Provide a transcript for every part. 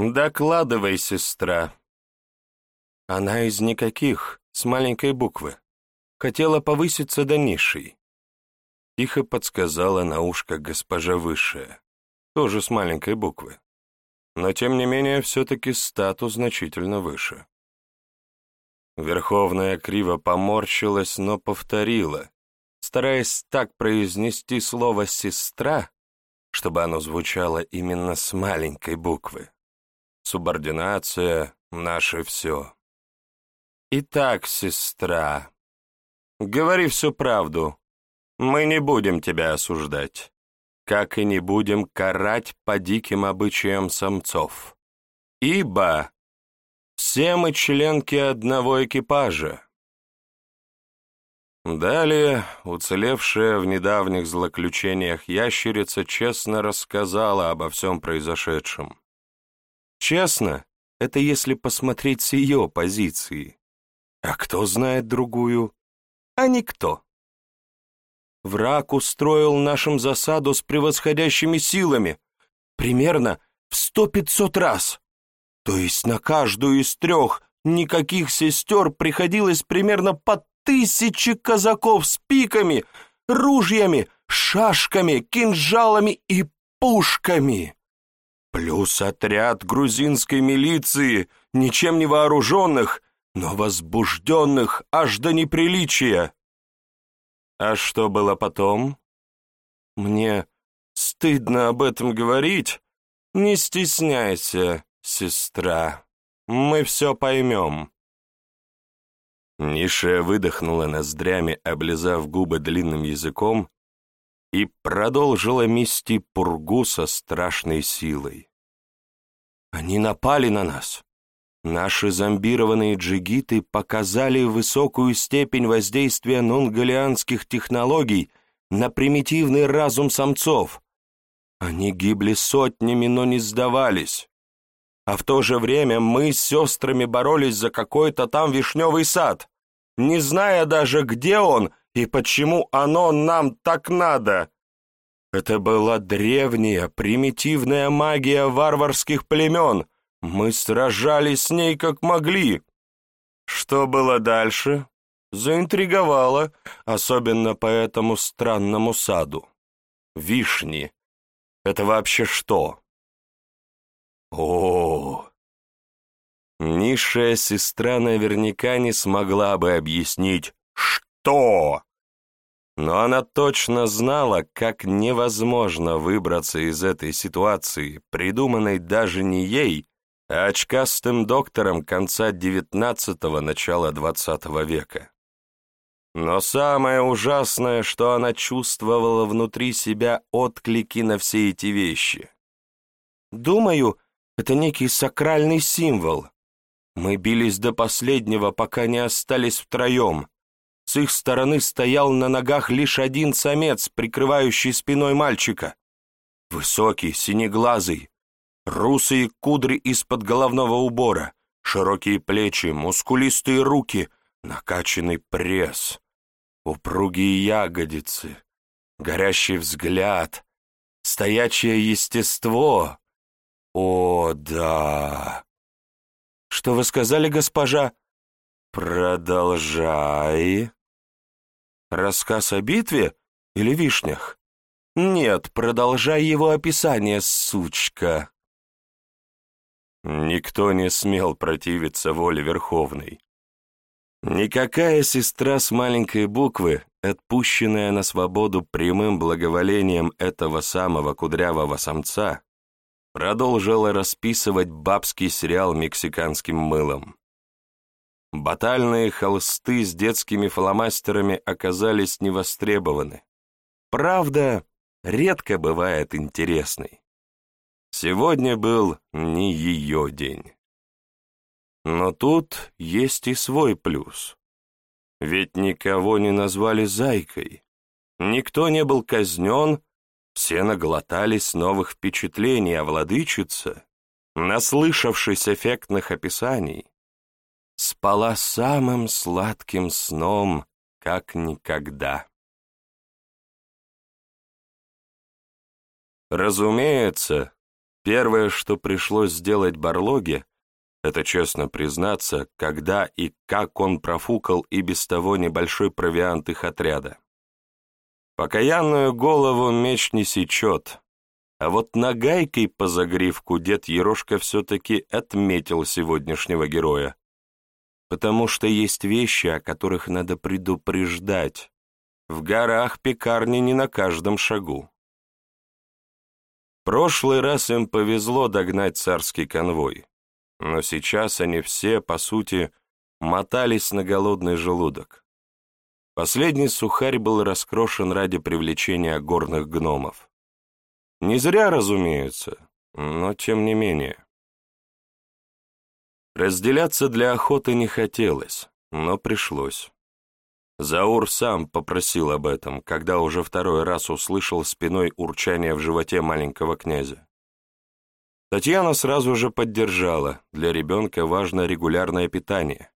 «Докладывай, сестра». Она из никаких, с маленькой буквы. Хотела повыситься до низшей. Тихо подсказала на ушко госпожа Высшая, тоже с маленькой буквы. Но, тем не менее, все-таки статус значительно выше. Верховная криво поморщилась, но повторила, стараясь так произнести слово «сестра», чтобы оно звучало именно с маленькой буквы. Субординация — наше все. Итак, сестра, говори всю правду. Мы не будем тебя осуждать, как и не будем карать по диким обычаям самцов. Ибо все мы членки одного экипажа. Далее, уцелевшая в недавних злоключениях ящерица честно рассказала обо всем произошедшем. Честно, это если посмотреть с ее позиции. А кто знает другую? А никто. Враг устроил нашим засаду с превосходящими силами, примерно в сто-пятьсот раз. То есть на каждую из трех никаких сестер приходилось примерно по тысяче казаков с пиками, ружьями, шашками, кинжалами и пушками. Плюс отряд грузинской милиции, ничем не вооруженных, но возбужденных аж до неприличия. А что было потом? Мне стыдно об этом говорить. Не стесняйся, сестра. Мы все поймем. Ниша выдохнула ноздрями, облизав губы длинным языком, и продолжила мести пургу со страшной силой. Они напали на нас. Наши зомбированные джигиты показали высокую степень воздействия нунгалианских технологий на примитивный разум самцов. Они гибли сотнями, но не сдавались. А в то же время мы с сестрами боролись за какой-то там вишневый сад, не зная даже, где он и почему оно нам так надо. Это была древняя, примитивная магия варварских племен — мы сражались с ней как могли. Что было дальше? Заинтриговало, особенно по этому странному саду. Вишни. Это вообще что? О, Низшая сестра наверняка не смогла бы объяснить, что. Но она точно знала, как невозможно выбраться из этой ситуации, придуманной даже не ей, очкастым доктором конца XIX – начала XX века. Но самое ужасное, что она чувствовала внутри себя отклики на все эти вещи. Думаю, это некий сакральный символ. Мы бились до последнего, пока не остались втроем. С их стороны стоял на ногах лишь один самец, прикрывающий спиной мальчика. Высокий, синеглазый, Русые кудри из-под головного убора, широкие плечи, мускулистые руки, накачанный пресс, упругие ягодицы, горящий взгляд, стоячее естество. О, да! Что вы сказали, госпожа? Продолжай. Рассказ о битве или вишнях? Нет, продолжай его описание, сучка. Никто не смел противиться воле Верховной. Никакая сестра с маленькой буквы, отпущенная на свободу прямым благоволением этого самого кудрявого самца, продолжила расписывать бабский сериал мексиканским мылом. Батальные холсты с детскими фломастерами оказались невостребованы. Правда, редко бывает интересной. Сегодня был не ее день. Но тут есть и свой плюс. Ведь никого не назвали зайкой, никто не был казнен, все наглотались новых впечатлений, а владычица, наслышавшись эффектных описаний, спала самым сладким сном, как никогда. Разумеется, Первое, что пришлось сделать Барлоге, это честно признаться, когда и как он профукал и без того небольшой провиант их отряда. Покаянную голову меч не сечет, а вот нагайкой по загривку дед Ерошка все-таки отметил сегодняшнего героя. Потому что есть вещи, о которых надо предупреждать. В горах пекарни не на каждом шагу. Прошлый раз им повезло догнать царский конвой, но сейчас они все, по сути, мотались на голодный желудок. Последний сухарь был раскрошен ради привлечения горных гномов. Не зря, разумеется, но тем не менее. Разделяться для охоты не хотелось, но пришлось. Заур сам попросил об этом, когда уже второй раз услышал спиной урчание в животе маленького князя. Татьяна сразу же поддержала, для ребенка важно регулярное питание,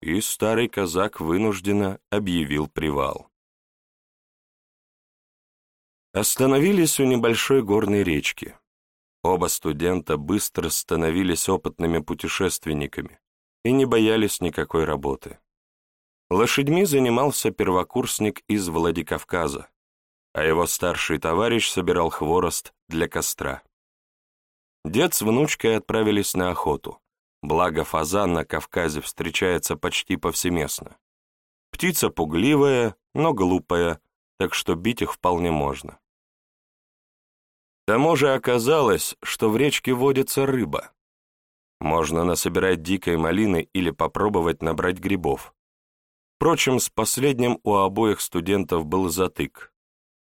и старый казак вынужденно объявил привал. Остановились у небольшой горной речки. Оба студента быстро становились опытными путешественниками и не боялись никакой работы. Лошадьми занимался первокурсник из Владикавказа, а его старший товарищ собирал хворост для костра. Дед с внучкой отправились на охоту, благо фазан на Кавказе встречается почти повсеместно. Птица пугливая, но глупая, так что бить их вполне можно. Тому же оказалось, что в речке водится рыба. Можно насобирать дикой малины или попробовать набрать грибов. Впрочем, с последним у обоих студентов был затык.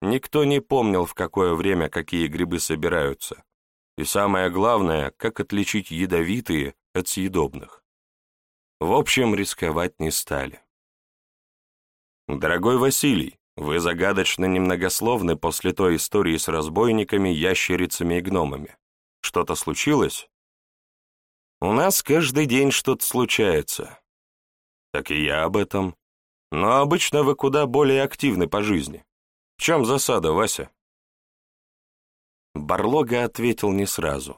Никто не помнил, в какое время какие грибы собираются. И самое главное, как отличить ядовитые от съедобных. В общем, рисковать не стали. «Дорогой Василий, вы загадочно немногословны после той истории с разбойниками, ящерицами и гномами. Что-то случилось?» «У нас каждый день что-то случается». «Так и я об этом. Но обычно вы куда более активны по жизни. В чем засада, Вася?» Барлога ответил не сразу.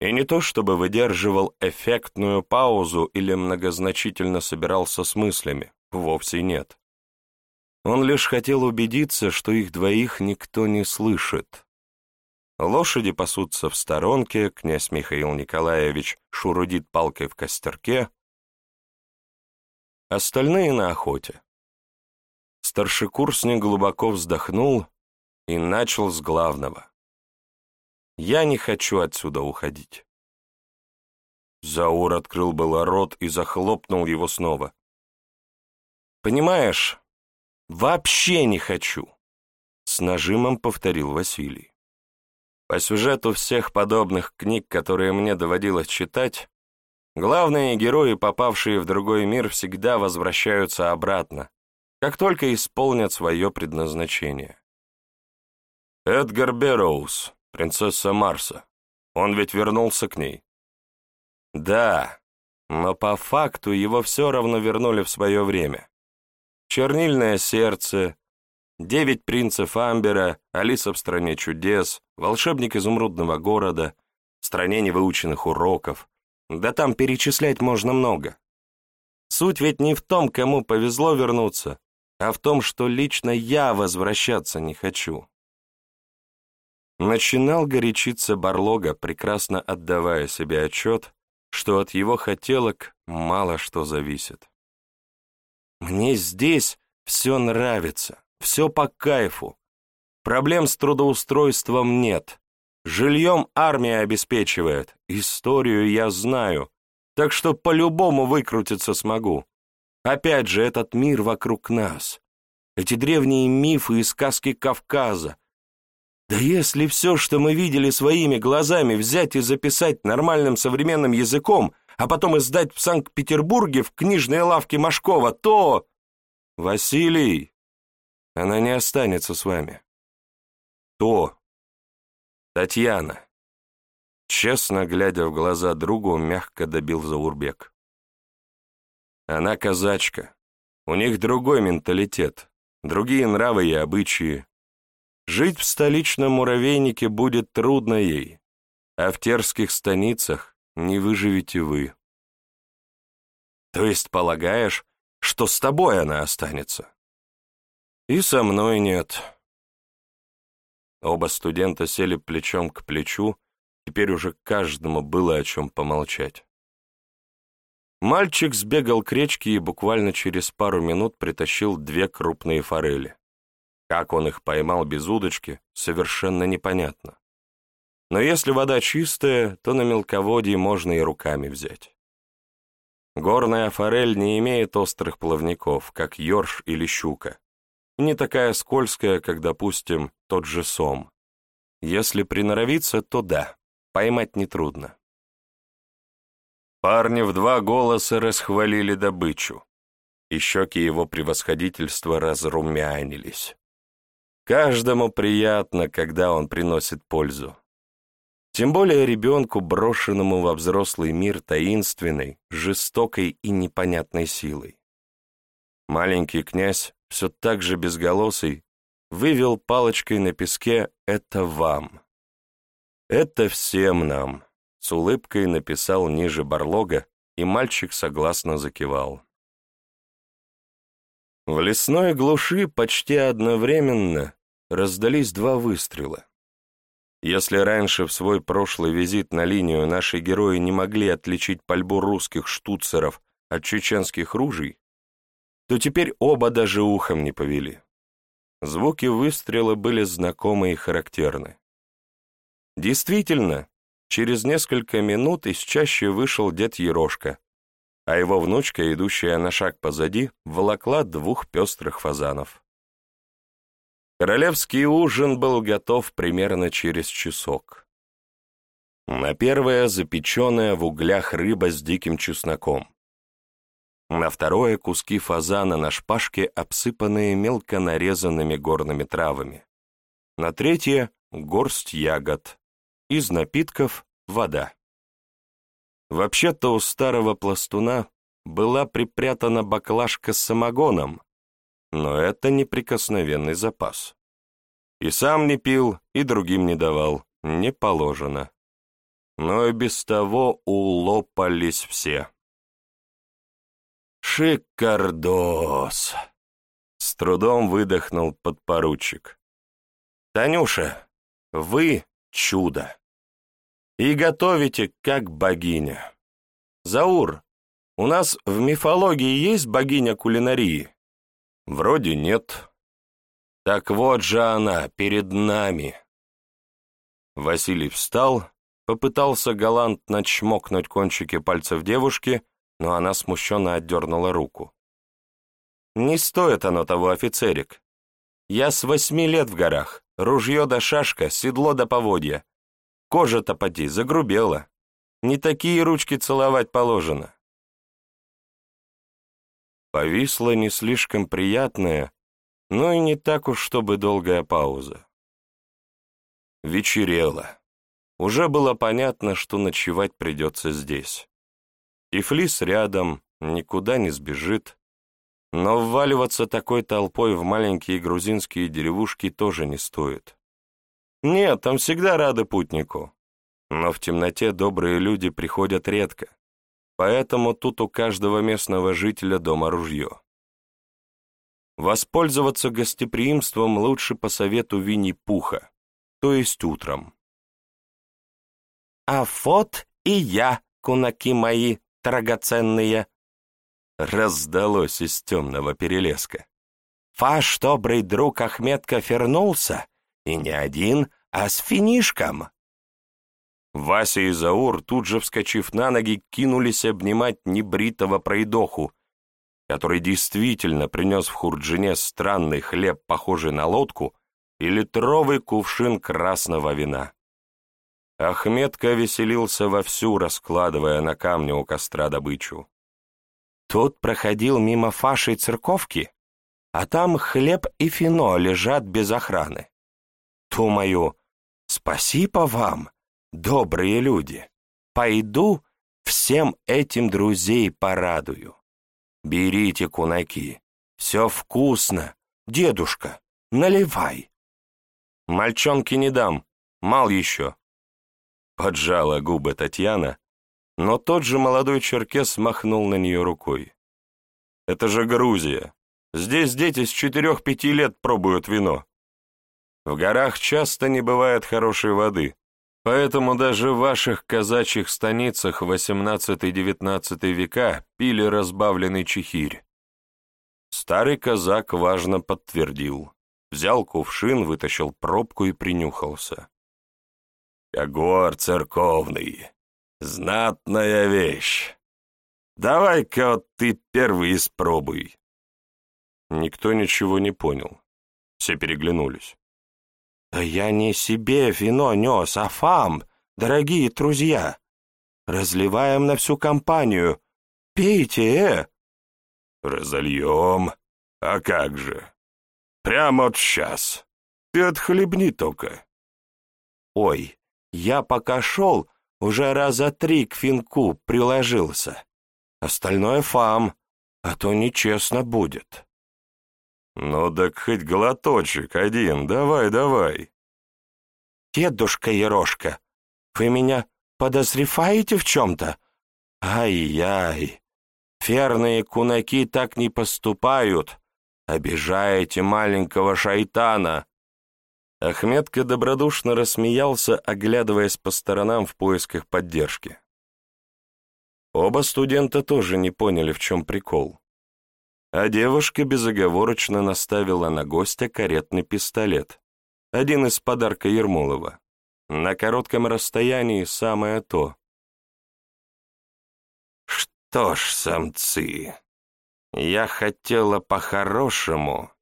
И не то чтобы выдерживал эффектную паузу или многозначительно собирался с мыслями, вовсе нет. Он лишь хотел убедиться, что их двоих никто не слышит. Лошади пасутся в сторонке, князь Михаил Николаевич шурудит палкой в костерке, остальные на охоте. Старшекурсник глубоко вздохнул и начал с главного. «Я не хочу отсюда уходить». Заур открыл было рот и захлопнул его снова. «Понимаешь, вообще не хочу», — с нажимом повторил Василий. По сюжету всех подобных книг, которые мне доводилось читать, Главные герои, попавшие в другой мир, всегда возвращаются обратно, как только исполнят свое предназначение. Эдгар Берроуз, принцесса Марса, он ведь вернулся к ней. Да, но по факту его все равно вернули в свое время. Чернильное сердце, Девять принцев Амбера, Алиса в стране чудес, Волшебник изумрудного города, в стране невыученных уроков, да там перечислять можно много. Суть ведь не в том, кому повезло вернуться, а в том, что лично я возвращаться не хочу. Начинал горячиться Барлога, прекрасно отдавая себе отчет, что от его хотелок мало что зависит. Мне здесь все нравится, все по кайфу. Проблем с трудоустройством нет. Жильем армия обеспечивает, историю я знаю, так что по-любому выкрутиться смогу. Опять же, этот мир вокруг нас, эти древние мифы и сказки Кавказа. Да если все, что мы видели своими глазами, взять и записать нормальным современным языком, а потом издать в Санкт-Петербурге в книжной лавке Машкова, то... Василий, она не останется с вами. То «Татьяна!» Честно глядя в глаза другу, мягко добил Заурбек. «Она казачка. У них другой менталитет, другие нравы и обычаи. Жить в столичном муравейнике будет трудно ей. а в терских станицах не выживете вы. То есть полагаешь, что с тобой она останется? И со мной нет. Оба студента сели плечом к плечу, теперь уже каждому было о чем помолчать. Мальчик сбегал к речке и буквально через пару минут притащил две крупные форели. Как он их поймал без удочки, совершенно непонятно. Но если вода чистая, то на мелководье можно и руками взять. Горная форель не имеет острых плавников, как ёрш или щука. Не такая скользкая, как, допустим, тот же сом. Если приноровиться, то да, поймать нетрудно. Парни в два голоса расхвалили добычу, и щеки его превосходительства разрумянились. Каждому приятно, когда он приносит пользу. Тем более ребенку, брошенному во взрослый мир таинственной, жестокой и непонятной силой. Маленький князь, все так же безголосый, вывел палочкой на песке «Это вам». «Это всем нам», — с улыбкой написал ниже барлога, и мальчик согласно закивал. В лесной глуши почти одновременно раздались два выстрела. Если раньше в свой прошлый визит на линию наши герои не могли отличить пальбу русских штуцеров от чеченских ружей, то теперь оба даже ухом не повели. Звуки выстрела были знакомы и характерны. Действительно, через несколько минут из чаще вышел дед Ерошка, а его внучка, идущая на шаг позади, волокла двух пестрых фазанов. Королевский ужин был готов примерно через часок. На первое запеченная в углях рыба с диким чесноком. На второе куски фазана на шпажке, обсыпанные мелко нарезанными горными травами. На третье горсть ягод. Из напитков вода. Вообще-то у старого пластуна была припрятана баклажка с самогоном, но это неприкосновенный запас. И сам не пил, и другим не давал, не положено. Но и без того улопались все. «Шикардос!» — с трудом выдохнул подпоручик. «Танюша, вы чудо!» и готовите как богиня. Заур, у нас в мифологии есть богиня кулинарии? Вроде нет. Так вот же она, перед нами. Василий встал, попытался галантно чмокнуть кончики пальцев девушки, но она смущенно отдернула руку. «Не стоит оно того, офицерик. Я с восьми лет в горах, ружье да шашка, седло да поводья. Кожа-то поди, загрубела. Не такие ручки целовать положено. Повисла не слишком приятная, но и не так уж, чтобы долгая пауза. Вечерело. Уже было понятно, что ночевать придется здесь. Тифлис рядом, никуда не сбежит. Но вваливаться такой толпой в маленькие грузинские деревушки тоже не стоит. Нет, там всегда рады путнику. Но в темноте добрые люди приходят редко, поэтому тут у каждого местного жителя дома ружье. Воспользоваться гостеприимством лучше по совету Винни-Пуха, то есть утром. «А вот и я, кунаки мои драгоценные!» раздалось из темного перелеска. «Ваш добрый друг Ахметка вернулся, и не один, а с финишком. Вася и Заур, тут же вскочив на ноги, кинулись обнимать небритого пройдоху, который действительно принес в Хурджине странный хлеб, похожий на лодку, и литровый кувшин красного вина. Ахметка веселился вовсю, раскладывая на камне у костра добычу. Тут проходил мимо фашей церковки, а там хлеб и фино лежат без охраны. Думаю, спасибо вам, добрые люди. Пойду, всем этим друзей порадую. Берите кунаки, все вкусно. Дедушка, наливай. Мальчонки не дам, мал еще. Поджала губы Татьяна, но тот же молодой черкес махнул на нее рукой. Это же Грузия. Здесь дети с четырех-пяти лет пробуют вино. В горах часто не бывает хорошей воды, поэтому даже в ваших казачьих станицах XVIII-XIX века пили разбавленный чехирь. Старый казак важно подтвердил. Взял кувшин, вытащил пробку и принюхался. «Когор церковный, знатная вещь. Давай-ка вот ты первый испробуй». Никто ничего не понял. Все переглянулись. «Да я не себе вино нес, а фам, дорогие друзья. Разливаем на всю компанию. Пейте, э!» «Разольем? А как же? Прямо вот сейчас. Ты отхлебни только». «Ой, я пока шел, уже раза три к финку приложился. Остальное фам, а то нечестно будет». «Ну так хоть глоточек один, давай, давай». «Дедушка Ерошка, вы меня подозреваете в чем-то? Ай-яй, ферные кунаки так не поступают. Обижаете маленького шайтана». Ахметка добродушно рассмеялся, оглядываясь по сторонам в поисках поддержки. Оба студента тоже не поняли, в чем прикол а девушка безоговорочно наставила на гостя каретный пистолет, один из подарка Ермолова. На коротком расстоянии самое то. «Что ж, самцы, я хотела по-хорошему,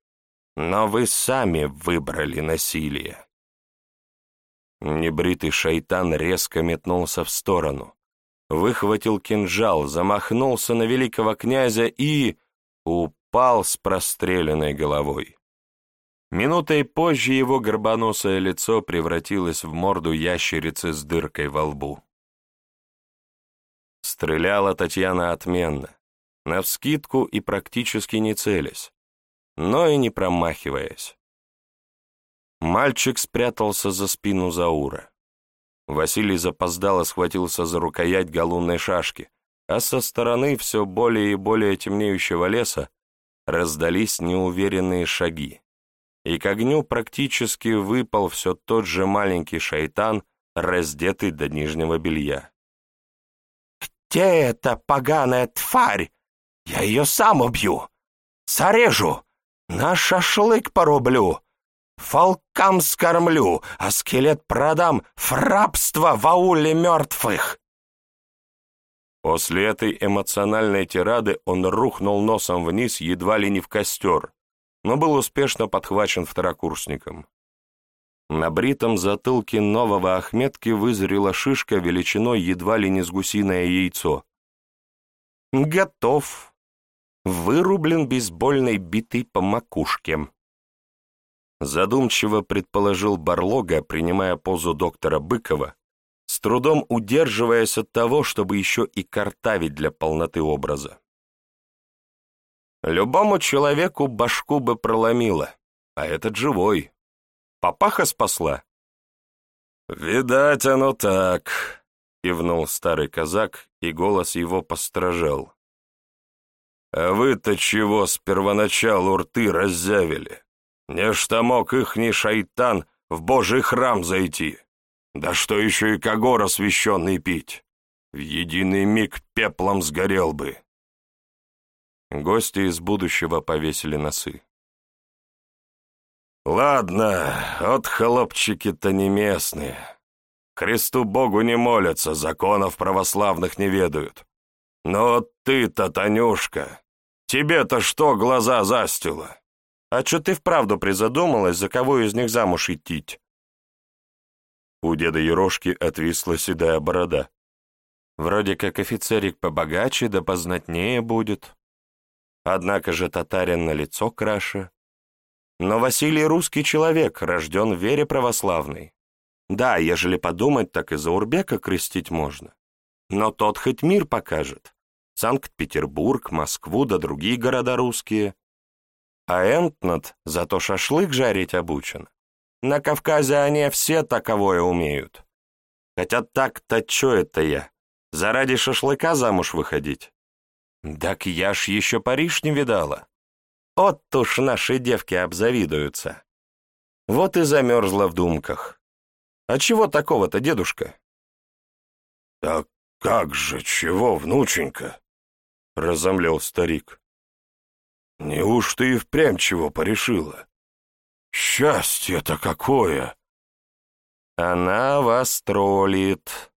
но вы сами выбрали насилие». Небритый шайтан резко метнулся в сторону, выхватил кинжал, замахнулся на великого князя и упал с простреленной головой. Минутой позже его горбоносое лицо превратилось в морду ящерицы с дыркой во лбу. Стреляла Татьяна отменно, навскидку и практически не целясь, но и не промахиваясь. Мальчик спрятался за спину Заура. Василий запоздало схватился за рукоять галунной шашки, а со стороны все более и более темнеющего леса раздались неуверенные шаги, и к огню практически выпал все тот же маленький шайтан, раздетый до нижнего белья. «Где эта поганая тварь? Я ее сам убью! Зарежу! На шашлык порублю! Волкам скормлю, а скелет продам в рабство в ауле мертвых!» После этой эмоциональной тирады он рухнул носом вниз едва ли не в костер, но был успешно подхвачен второкурсником. На бритом затылке нового Ахметки вызрела шишка величиной едва ли не с гусиное яйцо. «Готов!» Вырублен бейсбольной битой по макушке. Задумчиво предположил Барлога, принимая позу доктора Быкова, трудом удерживаясь от того, чтобы еще и картавить для полноты образа. Любому человеку башку бы проломило, а этот живой. Папаха спасла. «Видать, оно так», — кивнул старый казак, и голос его постражал. «А вы-то чего с первоначалу рты раззявили? Не что мог ихний шайтан в божий храм зайти?» Да что еще и когор освященный пить? В единый миг пеплом сгорел бы. Гости из будущего повесили носы. Ладно, от холопчики-то не местные. Христу Богу не молятся, законов православных не ведают. Но ты-то, Танюшка, тебе-то что глаза застило? А что ты вправду призадумалась, за кого из них замуж идти? У деда Ерошки отвисла седая борода. Вроде как офицерик побогаче да познатнее будет. Однако же татарин на лицо краше. Но Василий русский человек, рожден в вере православной. Да, ежели подумать, так и за Урбека крестить можно. Но тот хоть мир покажет. Санкт-Петербург, Москву да другие города русские. А Энтнат зато шашлык жарить обучен. На Кавказе они все таковое умеют. Хотя так-то чё это я? Заради шашлыка замуж выходить? Так я ж еще Париж не видала. Вот уж наши девки обзавидуются. Вот и замерзла в думках. А чего такого-то, дедушка? Так как же, чего, внученька? Разомлел старик. Неужто и впрямь чего порешила? Счастье-то какое! Она вас троллит.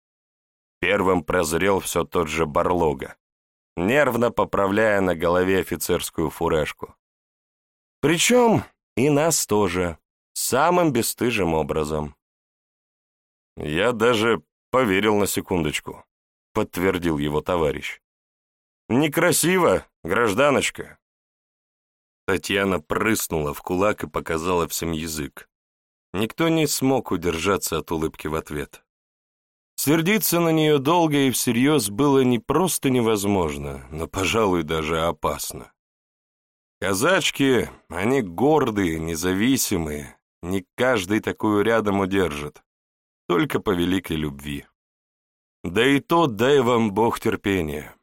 Первым прозрел все тот же Барлога, нервно поправляя на голове офицерскую фуражку. Причем и нас тоже, самым бесстыжим образом. Я даже поверил на секундочку, подтвердил его товарищ. Некрасиво, гражданочка. Татьяна прыснула в кулак и показала всем язык. Никто не смог удержаться от улыбки в ответ. Сердиться на нее долго и всерьез было не просто невозможно, но, пожалуй, даже опасно. Казачки, они гордые, независимые, не каждый такую рядом удержит, только по великой любви. Да и то дай вам Бог терпения.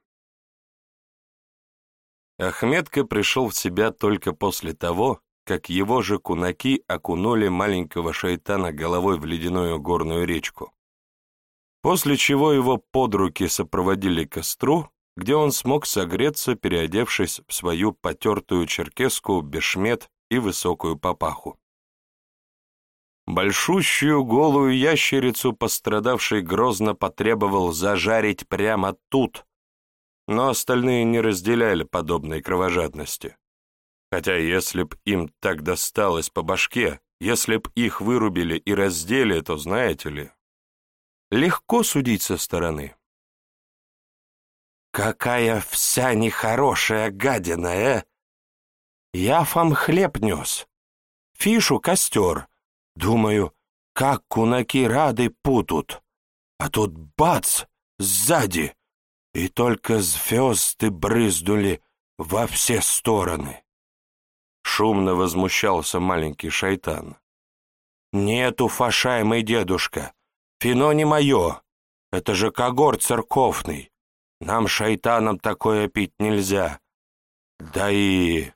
Ахметка пришел в себя только после того, как его же кунаки окунули маленького шайтана головой в ледяную горную речку. После чего его под руки сопроводили к костру, где он смог согреться, переодевшись в свою потертую черкеску, бешмет и высокую папаху. Большущую голую ящерицу пострадавший грозно потребовал зажарить прямо тут, но остальные не разделяли подобной кровожадности. Хотя если б им так досталось по башке, если б их вырубили и раздели, то, знаете ли, легко судить со стороны. «Какая вся нехорошая гадина, э! Я вам хлеб нес, фишу костер. Думаю, как кунаки рады путут. А тут бац, сзади, и только звезды брызнули во все стороны. Шумно возмущался маленький шайтан. «Нету, фашаемый дедушка, фино не мое, это же когор церковный, нам, шайтанам, такое пить нельзя. Да и...»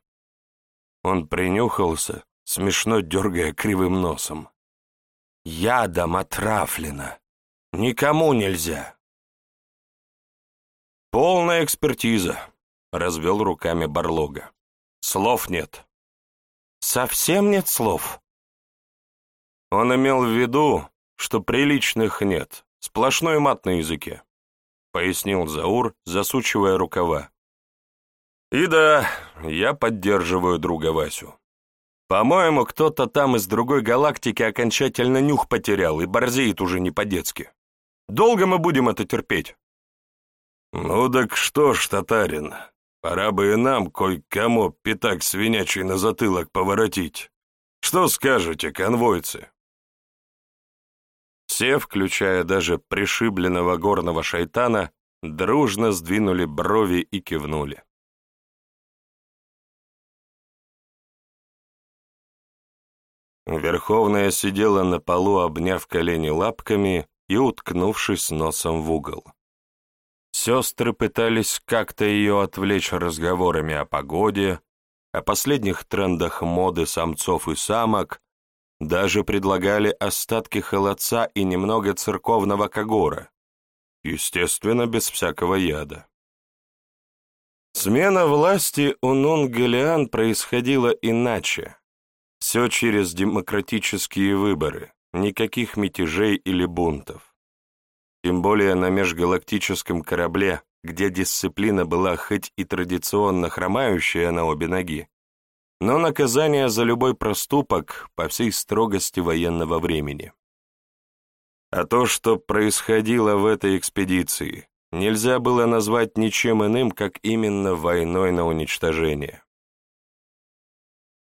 Он принюхался, смешно дергая кривым носом. «Ядом отравлено, никому нельзя». «Полная экспертиза», — развел руками Барлога. «Слов нет». «Совсем нет слов?» Он имел в виду, что приличных нет, сплошной мат на языке, пояснил Заур, засучивая рукава. И да, я поддерживаю друга Васю. По-моему, кто-то там из другой галактики окончательно нюх потерял и борзеет уже не по-детски. Долго мы будем это терпеть? «Ну так что ж, татарин, пора бы и нам кое-кому пятак свинячий на затылок поворотить. Что скажете, конвойцы?» Все, включая даже пришибленного горного шайтана, дружно сдвинули брови и кивнули. Верховная сидела на полу, обняв колени лапками и уткнувшись носом в угол. Сестры пытались как-то ее отвлечь разговорами о погоде, о последних трендах моды самцов и самок, даже предлагали остатки холодца и немного церковного когора, естественно, без всякого яда. Смена власти у Нунгалиан происходила иначе. Все через демократические выборы, никаких мятежей или бунтов. Тем более на межгалактическом корабле, где дисциплина была хоть и традиционно хромающая на обе ноги, но наказание за любой проступок по всей строгости военного времени. А то, что происходило в этой экспедиции, нельзя было назвать ничем иным, как именно войной на уничтожение.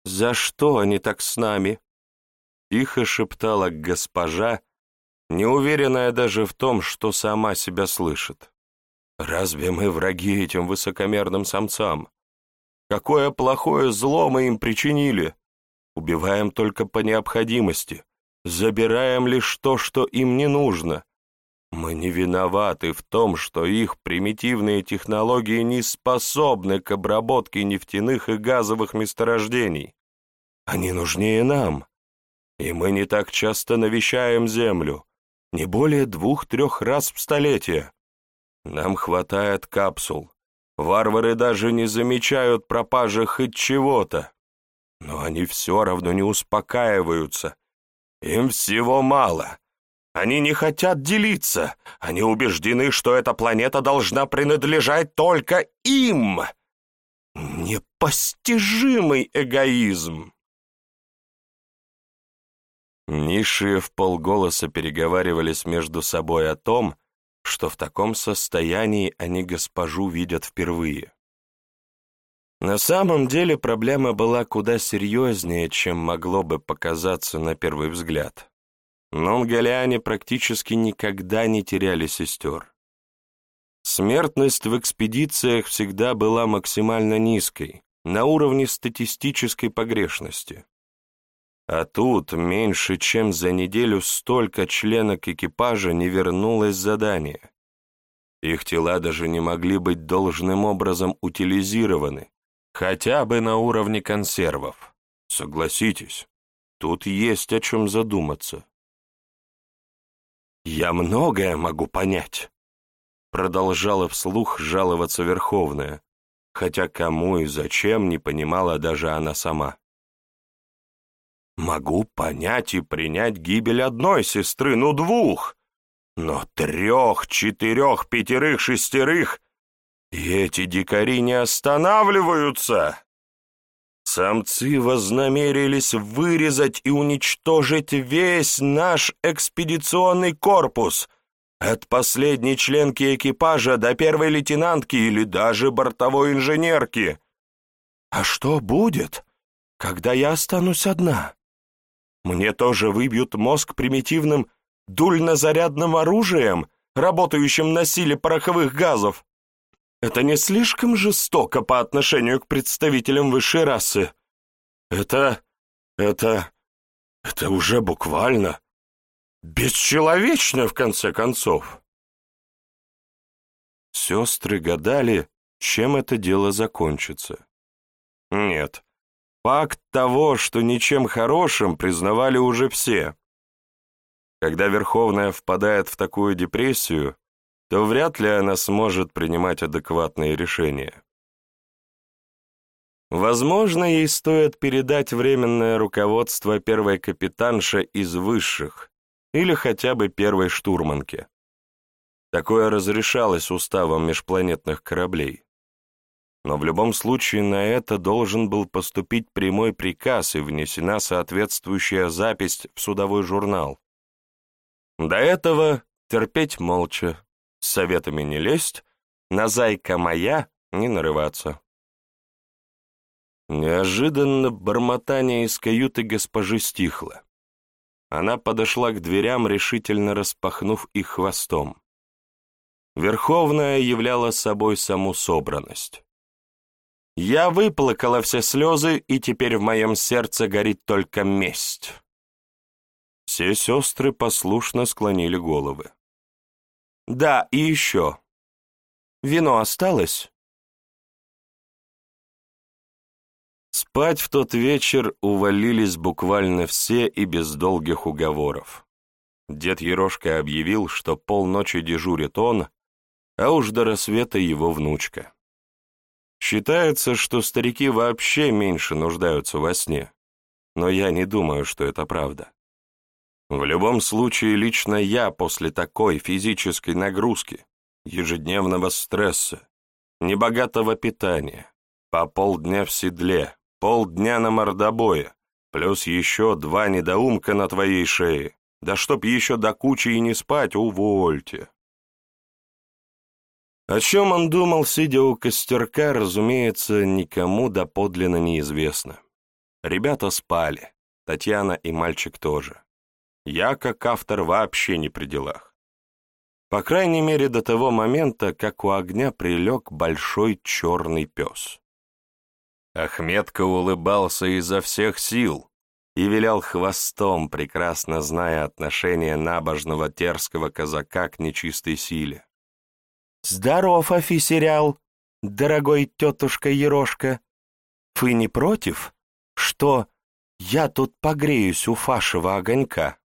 «За что они так с нами?» — тихо шептала госпожа, неуверенная даже в том, что сама себя слышит. Разве мы враги этим высокомерным самцам? Какое плохое зло мы им причинили? Убиваем только по необходимости, забираем лишь то, что им не нужно, Мы не виноваты в том, что их примитивные технологии не способны к обработке нефтяных и газовых месторождений. Они нужнее нам, и мы не так часто навещаем Землю, не более двух-трех раз в столетие. Нам хватает капсул. Варвары даже не замечают пропажи хоть чего-то. Но они все равно не успокаиваются. Им всего мало. Они не хотят делиться. Они убеждены, что эта планета должна принадлежать только им. Непостижимый эгоизм. Ниши в полголоса переговаривались между собой о том, что в таком состоянии они госпожу видят впервые. На самом деле проблема была куда серьезнее, чем могло бы показаться на первый взгляд. Нонголиане практически никогда не теряли сестер. Смертность в экспедициях всегда была максимально низкой, на уровне статистической погрешности. А тут меньше чем за неделю столько членок экипажа не вернулось с задания. Их тела даже не могли быть должным образом утилизированы, хотя бы на уровне консервов. Согласитесь, тут есть о чем задуматься. «Я многое могу понять», — продолжала вслух жаловаться Верховная, хотя кому и зачем не понимала даже она сама. Могу понять и принять гибель одной сестры, ну двух, но трех, четырех, пятерых, шестерых, и эти дикари не останавливаются. Самцы вознамерились вырезать и уничтожить весь наш экспедиционный корпус, от последней членки экипажа до первой лейтенантки или даже бортовой инженерки. А что будет, когда я останусь одна? Мне тоже выбьют мозг примитивным дульнозарядным оружием, работающим на силе пороховых газов. Это не слишком жестоко по отношению к представителям высшей расы. Это... это... это уже буквально... бесчеловечно, в конце концов. Сестры гадали, чем это дело закончится. Нет, Факт того, что ничем хорошим, признавали уже все. Когда Верховная впадает в такую депрессию, то вряд ли она сможет принимать адекватные решения. Возможно, ей стоит передать временное руководство первой капитанше из высших или хотя бы первой штурманке. Такое разрешалось уставом межпланетных кораблей но в любом случае на это должен был поступить прямой приказ и внесена соответствующая запись в судовой журнал. До этого терпеть молча, с советами не лезть, на зайка моя не нарываться. Неожиданно бормотание из каюты госпожи стихло. Она подошла к дверям, решительно распахнув их хвостом. Верховная являла собой саму собранность. Я выплакала все слезы, и теперь в моем сердце горит только месть. Все сестры послушно склонили головы. Да, и еще. Вино осталось? Спать в тот вечер увалились буквально все и без долгих уговоров. Дед Ерошка объявил, что полночи дежурит он, а уж до рассвета его внучка. Считается, что старики вообще меньше нуждаются во сне, но я не думаю, что это правда. В любом случае, лично я после такой физической нагрузки, ежедневного стресса, небогатого питания, по полдня в седле, полдня на мордобое, плюс еще два недоумка на твоей шее, да чтоб еще до кучи и не спать, увольте. О чем он думал, сидя у костерка, разумеется, никому доподлинно неизвестно. Ребята спали, Татьяна и мальчик тоже. Я, как автор, вообще не при делах. По крайней мере, до того момента, как у огня прилег большой черный пес. Ахметка улыбался изо всех сил, и вилял хвостом, прекрасно зная отношение набожного терского казака к нечистой силе. «Здоров, офисерял, дорогой тетушка Ерошка. Вы не против, что я тут погреюсь у фашего огонька?»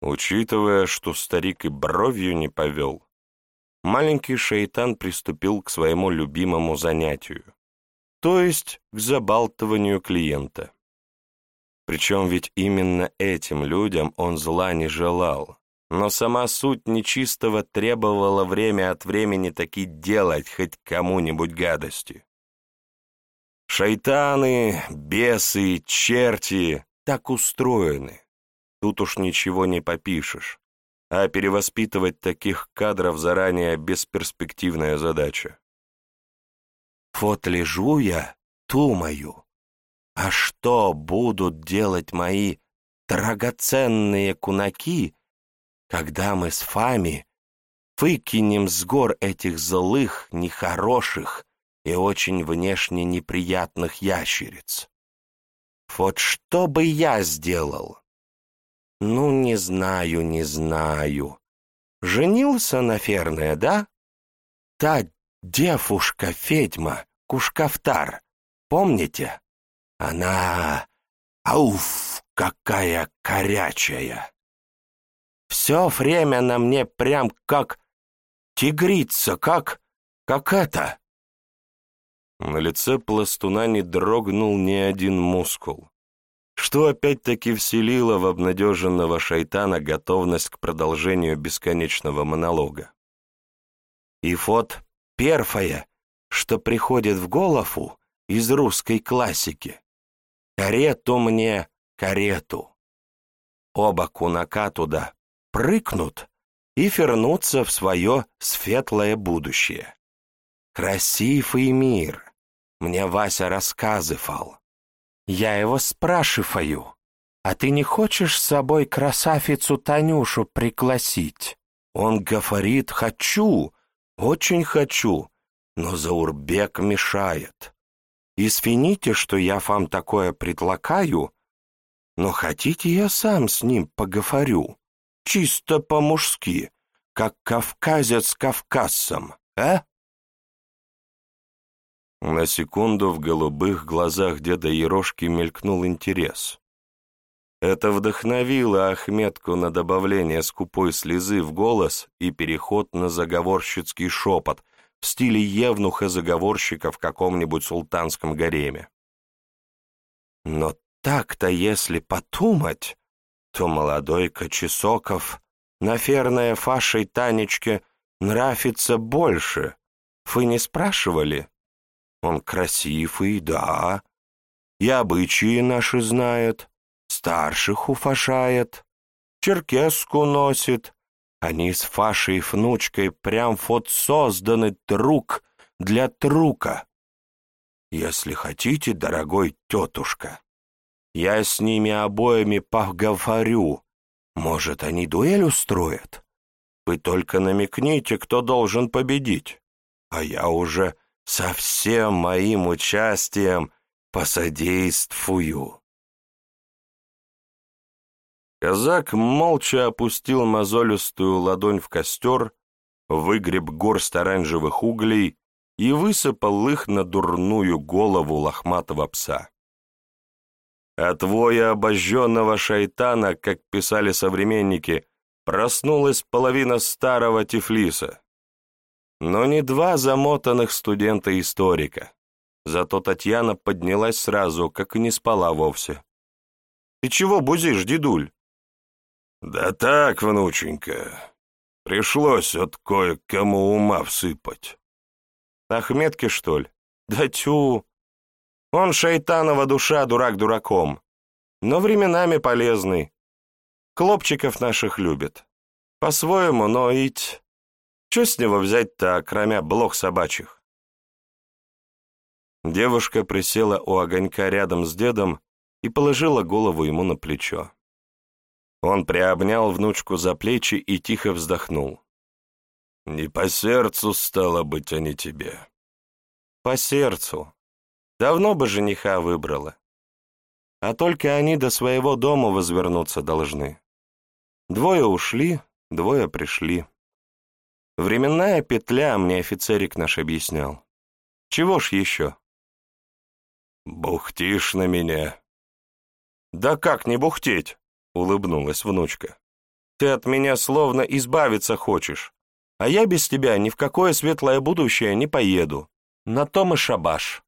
Учитывая, что старик и бровью не повел, маленький шейтан приступил к своему любимому занятию, то есть к забалтыванию клиента. Причем ведь именно этим людям он зла не желал, но сама суть нечистого требовала время от времени таки делать хоть кому-нибудь гадости. Шайтаны, бесы, черти так устроены. Тут уж ничего не попишешь, а перевоспитывать таких кадров заранее бесперспективная задача. Вот лежу я, думаю, а что будут делать мои драгоценные кунаки, когда мы с Фами выкинем с гор этих злых, нехороших и очень внешне неприятных ящериц? Вот что бы я сделал? Ну, не знаю, не знаю. Женился, наверное, да? Та девушка-ведьма, Кушкафтар, помните? Она... Ауф, какая корячая! Все время на мне прям как тигрица, как... как это. На лице пластуна не дрогнул ни один мускул, что опять-таки вселило в обнадеженного шайтана готовность к продолжению бесконечного монолога. И вот первое, что приходит в голову из русской классики. Карету мне, карету. Оба кунака туда прыгнут и вернутся в свое светлое будущее. Красивый мир. Мне Вася рассказывал. Я его спрашиваю, а ты не хочешь с собой красавицу Танюшу пригласить? Он говорит, хочу, очень хочу, но Заурбек мешает. Извините, что я вам такое предлагаю, но хотите, я сам с ним поговорю, чисто по-мужски, как кавказец с кавказцем, а?» На секунду в голубых глазах деда Ерошки мелькнул интерес. Это вдохновило Ахметку на добавление скупой слезы в голос и переход на заговорщицкий шепот — в стиле евнуха-заговорщика в каком-нибудь султанском гареме. Но так-то, если подумать, то молодой Кочесоков, наверное, фашей Танечке нравится больше. Вы не спрашивали? Он красивый, да, и обычаи наши знает, старших уфашает, черкеску носит, они с Фашей и внучкой прям вот созданы друг для друга. Если хотите, дорогой тетушка, я с ними обоими поговорю. Может, они дуэль устроят? Вы только намекните, кто должен победить. А я уже со всем моим участием посодействую. Казак молча опустил мозолистую ладонь в костер, выгреб горсть оранжевых углей и высыпал их на дурную голову лохматого пса. От воя обожженного шайтана, как писали современники, проснулась половина старого Тифлиса. Но не два замотанных студента-историка. Зато Татьяна поднялась сразу, как и не спала вовсе. «Ты чего бузишь, дедуль?» «Да так, внученька, пришлось от кое-кому ума всыпать». «Ахметки, что ли? Да тю! Он шайтанова душа, дурак дураком, но временами полезный. Клопчиков наших любит. По-своему, но ить... Че с него взять-то, кроме блох собачьих?» Девушка присела у огонька рядом с дедом и положила голову ему на плечо. Он приобнял внучку за плечи и тихо вздохнул. «Не по сердцу, стало быть, а не тебе». «По сердцу. Давно бы жениха выбрала. а только они до своего дома возвернуться должны. Двое ушли, двое пришли. Временная петля, мне офицерик наш объяснял. Чего ж еще? «Бухтишь на меня». «Да как не бухтеть?» — улыбнулась внучка. «Ты от меня словно избавиться хочешь, а я без тебя ни в какое светлое будущее не поеду. На том и шабаш».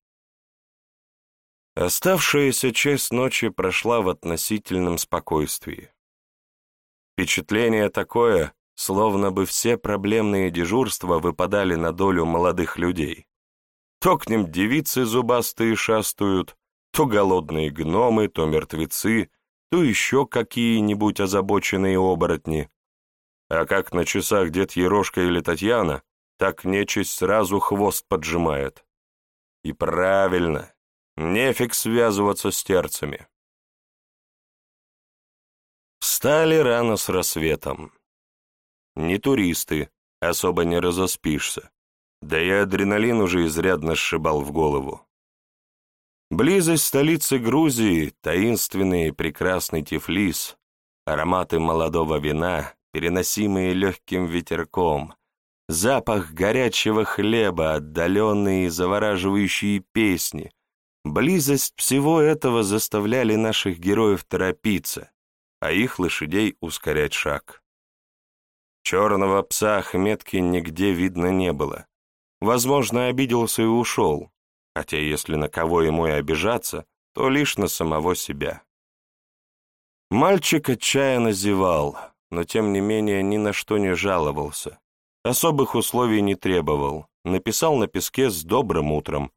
Оставшаяся часть ночи прошла в относительном спокойствии. Впечатление такое, словно бы все проблемные дежурства выпадали на долю молодых людей. То к ним девицы зубастые шастают, то голодные гномы, то мертвецы, то еще какие-нибудь озабоченные оборотни. А как на часах дед Ерошка или Татьяна, так нечисть сразу хвост поджимает. И правильно, нефиг связываться с терцами. Встали рано с рассветом. Не туристы, особо не разоспишься. Да и адреналин уже изрядно сшибал в голову. Близость столицы Грузии, таинственный и прекрасный Тифлис, ароматы молодого вина, переносимые легким ветерком, запах горячего хлеба, отдаленные и завораживающие песни, близость всего этого заставляли наших героев торопиться, а их лошадей ускорять шаг. Черного пса Ахметки нигде видно не было. Возможно, обиделся и ушел, хотя если на кого ему и обижаться, то лишь на самого себя. Мальчик отчаянно зевал, но тем не менее ни на что не жаловался. Особых условий не требовал, написал на песке с добрым утром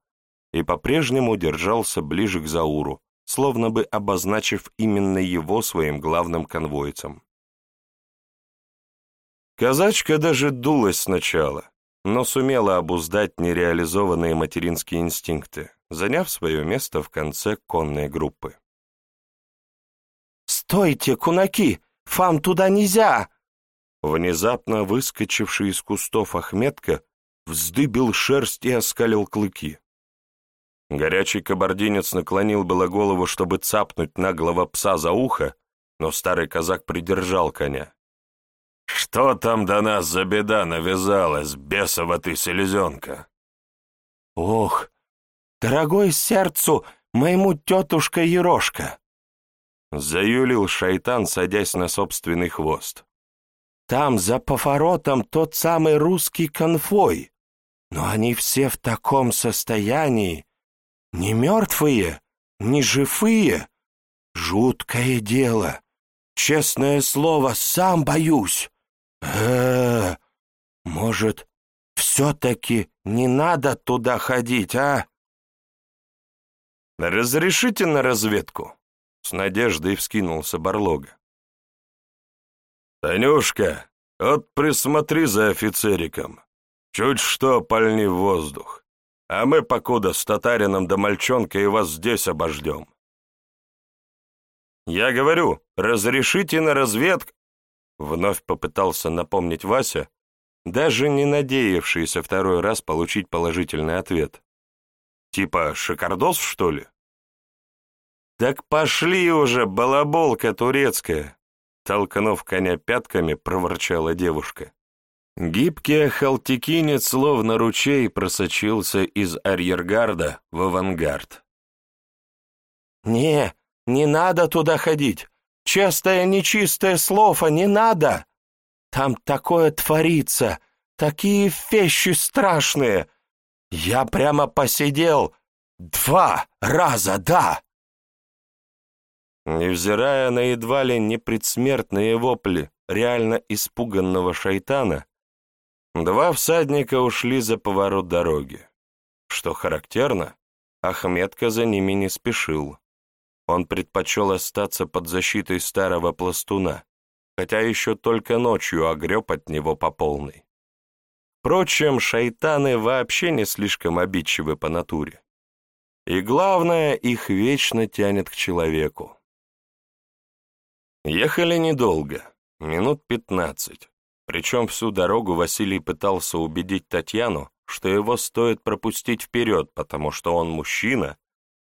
и по-прежнему держался ближе к Зауру, словно бы обозначив именно его своим главным конвойцем. Казачка даже дулась сначала, но сумела обуздать нереализованные материнские инстинкты, заняв свое место в конце конной группы. «Стойте, кунаки! Фам туда нельзя!» Внезапно выскочивший из кустов Ахметка вздыбил шерсть и оскалил клыки. Горячий кабардинец наклонил было голову, чтобы цапнуть наглого пса за ухо, но старый казак придержал коня. «Что там до нас за беда навязалась, бесова ты селезенка?» «Ох, дорогой сердцу, моему тетушка Ерошка!» Заюлил шайтан, садясь на собственный хвост. «Там, за поворотом, тот самый русский конвой. Но они все в таком состоянии. Не мертвые, не живые. Жуткое дело. Честное слово, сам боюсь э может, все-таки не надо туда ходить, а?» «Разрешите на разведку?» — с надеждой вскинулся Барлога. «Танюшка, вот присмотри за офицериком. Чуть что пальни в воздух, а мы покуда с татарином да мальчонкой вас здесь обождем». «Я говорю, разрешите на разведку...» Вновь попытался напомнить Вася, даже не надеявшийся второй раз получить положительный ответ. Типа шикардос, что ли? «Так пошли уже, балаболка турецкая!» Толкнув коня пятками, проворчала девушка. Гибкий халтикинец, словно ручей, просочился из арьергарда в авангард. «Не, не надо туда ходить! Чистое, нечистое слово не надо. Там такое творится, такие вещи страшные. Я прямо посидел два раза, да. Невзирая на едва ли не предсмертные вопли реально испуганного шайтана, два всадника ушли за поворот дороги. Что характерно, Ахметка за ними не спешил. Он предпочел остаться под защитой старого пластуна, хотя еще только ночью огреб от него по полной. Впрочем, шайтаны вообще не слишком обидчивы по натуре. И главное, их вечно тянет к человеку. Ехали недолго, минут пятнадцать. Причем всю дорогу Василий пытался убедить Татьяну, что его стоит пропустить вперед, потому что он мужчина,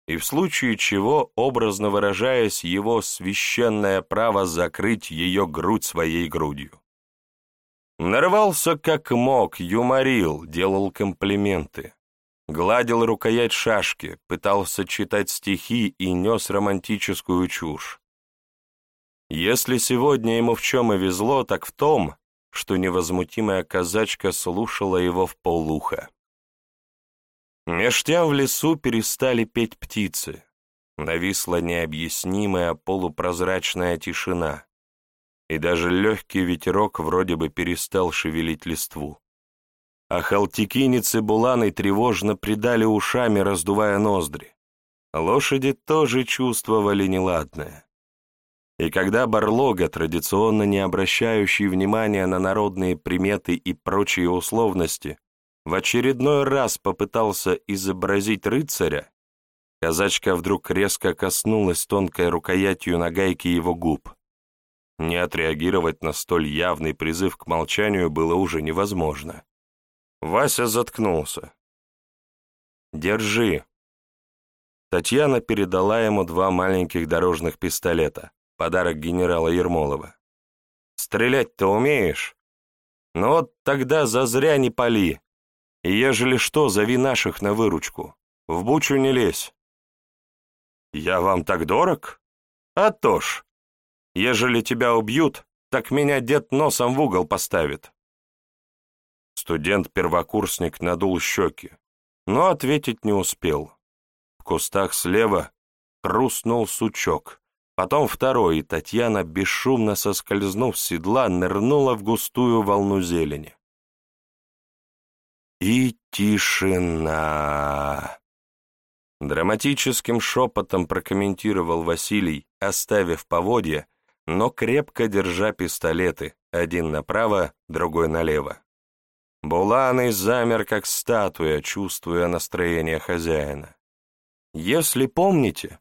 и в случае чего, образно выражаясь, его священное право закрыть ее грудь своей грудью. Нарывался как мог, юморил, делал комплименты. Гладил рукоять шашки, пытался читать стихи и нес романтическую чушь. Если сегодня ему в чем и везло, так в том, что невозмутимая казачка слушала его в полуха. Меж тем в лесу перестали петь птицы. Нависла необъяснимая полупрозрачная тишина, и даже легкий ветерок вроде бы перестал шевелить листву. А халтикиницы буланы тревожно придали ушами, раздувая ноздри. Лошади тоже чувствовали неладное. И когда Барлога, традиционно не обращающий внимания на народные приметы и прочие условности, в очередной раз попытался изобразить рыцаря, казачка вдруг резко коснулась тонкой рукоятью нагайки его губ. Не отреагировать на столь явный призыв к молчанию было уже невозможно. Вася заткнулся. «Держи». Татьяна передала ему два маленьких дорожных пистолета, подарок генерала Ермолова. «Стрелять-то умеешь? Ну вот тогда зазря не пали, и ежели что, зови наших на выручку. В бучу не лезь». «Я вам так дорог? А то ж. Ежели тебя убьют, так меня дед носом в угол поставит». Студент-первокурсник надул щеки, но ответить не успел. В кустах слева хрустнул сучок, потом второй, и Татьяна, бесшумно соскользнув с седла, нырнула в густую волну зелени. И тишина. Драматическим шепотом прокомментировал Василий, оставив поводья, но крепко держа пистолеты, один направо, другой налево. Буланый замер, как статуя, чувствуя настроение хозяина. Если помните,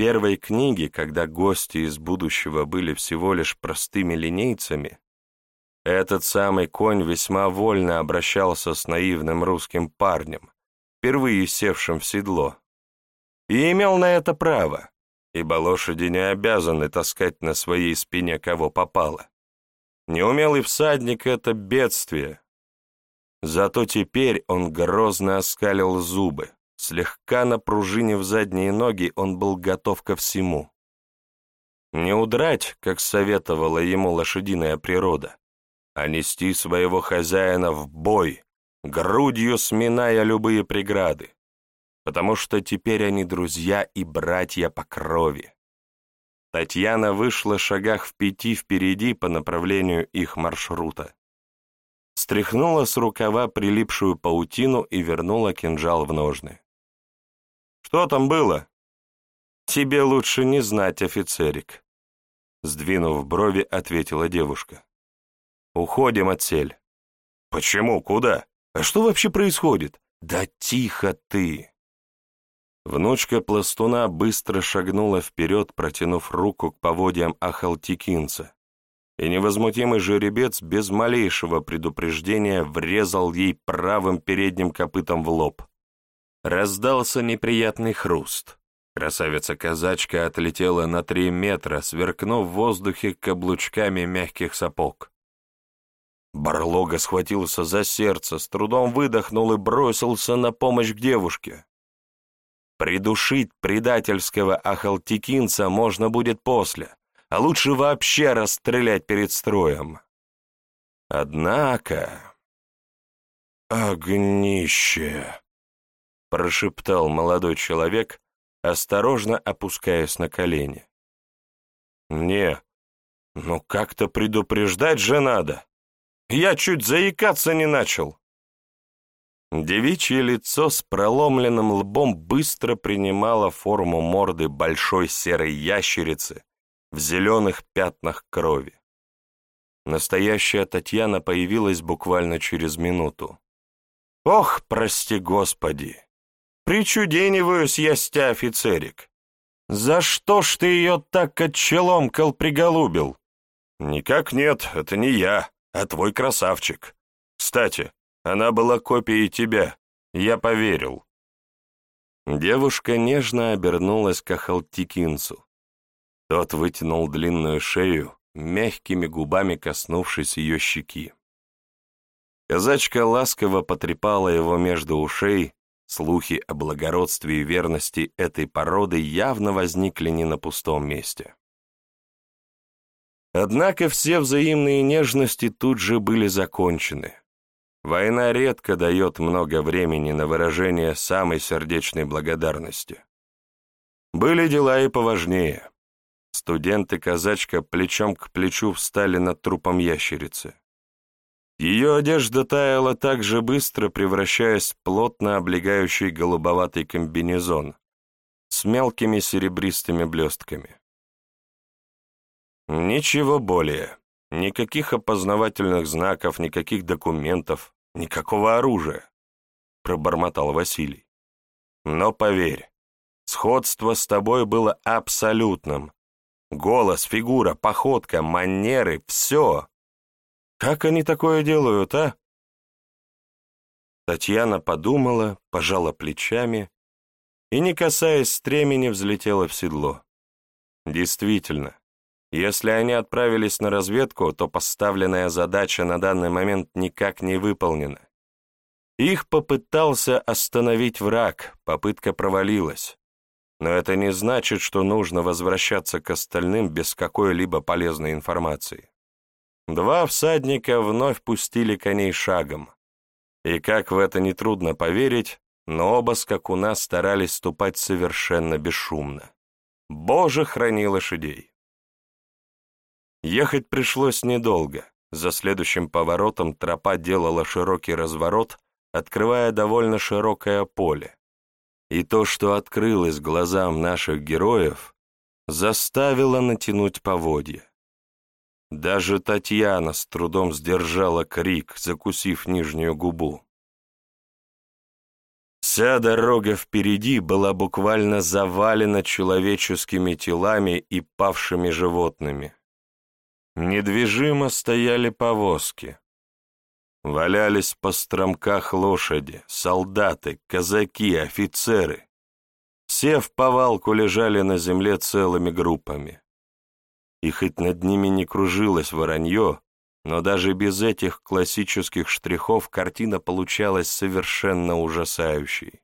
первой книге, когда гости из будущего были всего лишь простыми линейцами, этот самый конь весьма вольно обращался с наивным русским парнем, впервые севшим в седло, и имел на это право, ибо лошади не обязаны таскать на своей спине кого попало. Неумелый всадник — это бедствие, Зато теперь он грозно оскалил зубы. Слегка напружинив задние ноги, он был готов ко всему. Не удрать, как советовала ему лошадиная природа, а нести своего хозяина в бой, грудью сминая любые преграды, потому что теперь они друзья и братья по крови. Татьяна вышла шагах в пяти впереди по направлению их маршрута стряхнула с рукава прилипшую паутину и вернула кинжал в ножны. «Что там было?» «Тебе лучше не знать, офицерик», — сдвинув брови, ответила девушка. «Уходим от сель». «Почему? Куда? А что вообще происходит?» «Да тихо ты!» Внучка пластуна быстро шагнула вперед, протянув руку к поводьям Ахалтикинца, и невозмутимый жеребец без малейшего предупреждения врезал ей правым передним копытом в лоб. Раздался неприятный хруст. Красавица-казачка отлетела на три метра, сверкнув в воздухе каблучками мягких сапог. Барлога схватился за сердце, с трудом выдохнул и бросился на помощь к девушке. Придушить предательского ахалтикинца можно будет после, а лучше вообще расстрелять перед строем. Однако... «Огнище!» — прошептал молодой человек, осторожно опускаясь на колени. «Не, ну как-то предупреждать же надо. Я чуть заикаться не начал». Девичье лицо с проломленным лбом быстро принимало форму морды большой серой ящерицы, в зеленых пятнах крови. Настоящая Татьяна появилась буквально через минуту. «Ох, прости господи! Причудениваюсь я стя офицерик! За что ж ты ее так отчеломкал приголубил?» «Никак нет, это не я, а твой красавчик. Кстати, она была копией тебя, я поверил». Девушка нежно обернулась к Ахалтикинцу. Тот вытянул длинную шею, мягкими губами коснувшись ее щеки. Казачка ласково потрепала его между ушей, слухи о благородстве и верности этой породы явно возникли не на пустом месте. Однако все взаимные нежности тут же были закончены. Война редко дает много времени на выражение самой сердечной благодарности. Были дела и поважнее. Студент и казачка плечом к плечу встали над трупом ящерицы. Ее одежда таяла так же быстро, превращаясь в плотно облегающий голубоватый комбинезон с мелкими серебристыми блестками. Ничего более. Никаких опознавательных знаков, никаких документов, никакого оружия, пробормотал Василий. Но поверь, сходство с тобой было абсолютным. Голос, фигура, походка, манеры — все. Как они такое делают, а? Татьяна подумала, пожала плечами и, не касаясь стремени, взлетела в седло. Действительно, если они отправились на разведку, то поставленная задача на данный момент никак не выполнена. Их попытался остановить враг, попытка провалилась. Но это не значит, что нужно возвращаться к остальным без какой-либо полезной информации. Два всадника вновь пустили коней шагом. И как в это нетрудно поверить, но оба скакуна старались ступать совершенно бесшумно. Боже, храни лошадей! Ехать пришлось недолго. За следующим поворотом тропа делала широкий разворот, открывая довольно широкое поле. И то, что открылось глазам наших героев, заставило натянуть поводья. Даже Татьяна с трудом сдержала крик, закусив нижнюю губу. Вся дорога впереди была буквально завалена человеческими телами и павшими животными. Недвижимо стояли повозки. Валялись по стромках лошади, солдаты, казаки, офицеры. Все в повалку лежали на земле целыми группами. И хоть над ними не кружилось воронье, но даже без этих классических штрихов картина получалась совершенно ужасающей.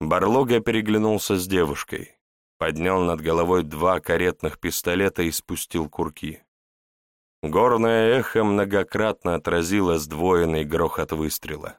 Барлога переглянулся с девушкой, поднял над головой два каретных пистолета и спустил курки. Горное эхо многократно отразило сдвоенный грохот выстрела.